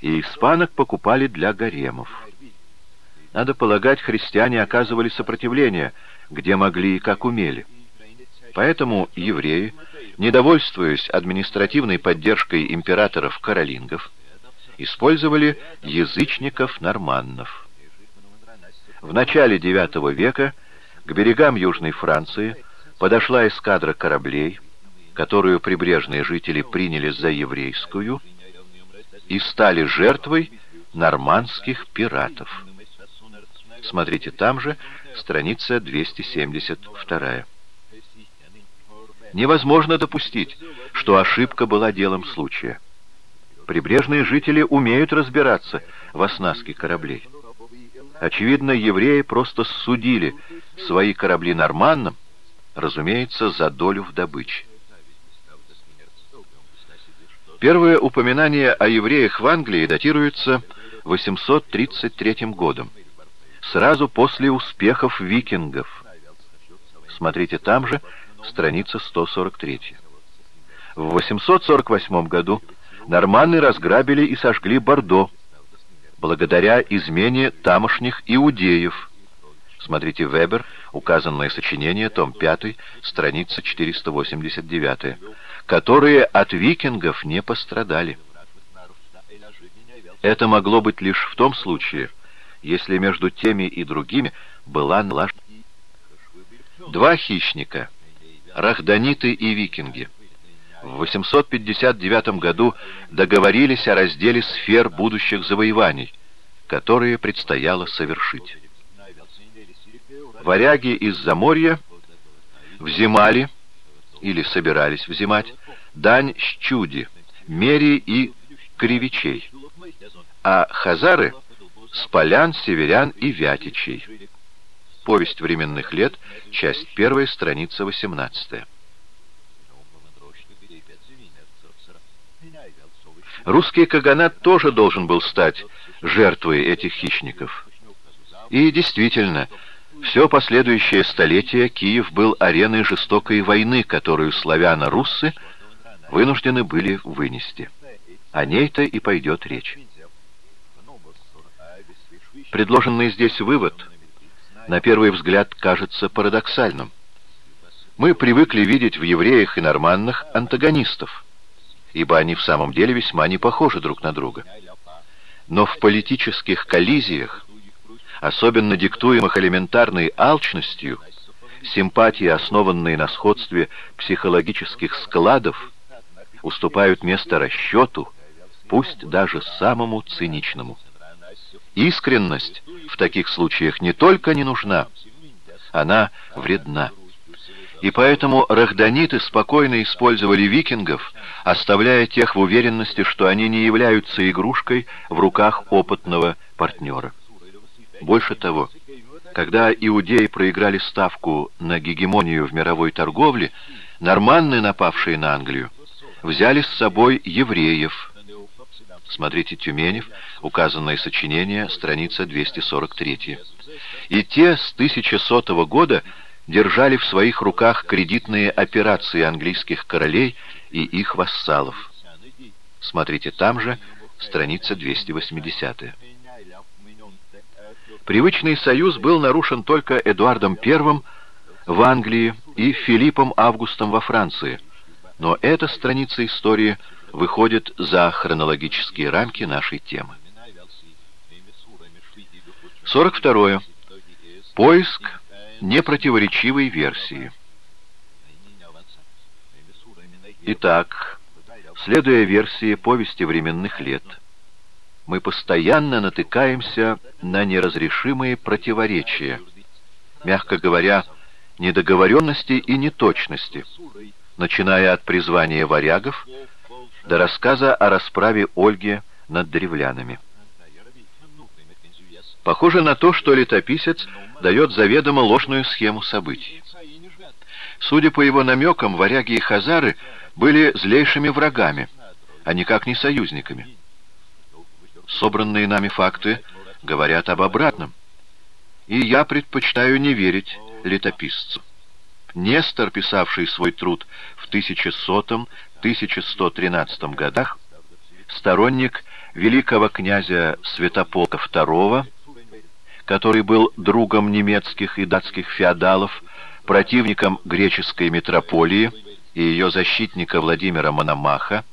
и испанок покупали для гаремов. Надо полагать, христиане оказывали сопротивление, где могли и как умели. Поэтому евреи, недовольствуясь административной поддержкой императоров-каролингов, использовали язычников-норманнов. В начале IX века к берегам Южной Франции подошла эскадра кораблей, которую прибрежные жители приняли за еврейскую, и стали жертвой нормандских пиратов. Смотрите там же, страница 272. Невозможно допустить, что ошибка была делом случая. Прибрежные жители умеют разбираться в оснастке кораблей. Очевидно, евреи просто судили свои корабли норманнам, разумеется, за долю в добыче. Первое упоминание о евреях в Англии датируется 833 годом, сразу после успехов викингов. Смотрите там же, страница 143. В 848 году норманны разграбили и сожгли Бордо, благодаря измене тамошних иудеев. Смотрите Вебер, указанное сочинение, том 5, страница 489, которые от викингов не пострадали. Это могло быть лишь в том случае, если между теми и другими была налажена. Два хищника, рахданиты и викинги, в 859 году договорились о разделе сфер будущих завоеваний, которые предстояло совершить. Варяги из Заморья взимали, или собирались взимать, дань с чуди, мери и кривичей, а хазары — с полян, северян и вятичей. Повесть временных лет, часть 1, страница 18. Русский каганат тоже должен был стать жертвой этих хищников. И действительно, все последующее столетие Киев был ареной жестокой войны, которую славяно-руссы вынуждены были вынести. О ней-то и пойдет речь. Предложенный здесь вывод, на первый взгляд, кажется парадоксальным. Мы привыкли видеть в евреях и норманнах антагонистов ибо они в самом деле весьма не похожи друг на друга. Но в политических коллизиях, особенно диктуемых элементарной алчностью, симпатии, основанные на сходстве психологических складов, уступают место расчету, пусть даже самому циничному. Искренность в таких случаях не только не нужна, она вредна и поэтому рахданиты спокойно использовали викингов, оставляя тех в уверенности, что они не являются игрушкой в руках опытного партнера. Больше того, когда иудеи проиграли ставку на гегемонию в мировой торговле, норманны, напавшие на Англию, взяли с собой евреев. Смотрите Тюменев, указанное сочинение, страница 243. И те с 1100 года держали в своих руках кредитные операции английских королей и их вассалов. Смотрите там же, страница 280. Привычный союз был нарушен только Эдуардом I в Англии и Филиппом Августом во Франции, но эта страница истории выходит за хронологические рамки нашей темы. 42. Поиск непротиворечивой версии. Итак, следуя версии повести временных лет, мы постоянно натыкаемся на неразрешимые противоречия, мягко говоря, недоговоренности и неточности, начиная от призвания варягов до рассказа о расправе Ольги над древлянами. Похоже на то, что летописец дает заведомо ложную схему событий. Судя по его намекам, варяги и хазары были злейшими врагами, а никак не союзниками. Собранные нами факты говорят об обратном. И я предпочитаю не верить летописцу. Нестор, писавший свой труд в 1100-1113 годах, сторонник великого князя Святополка II, который был другом немецких и датских феодалов, противником греческой метрополии и ее защитника Владимира Мономаха,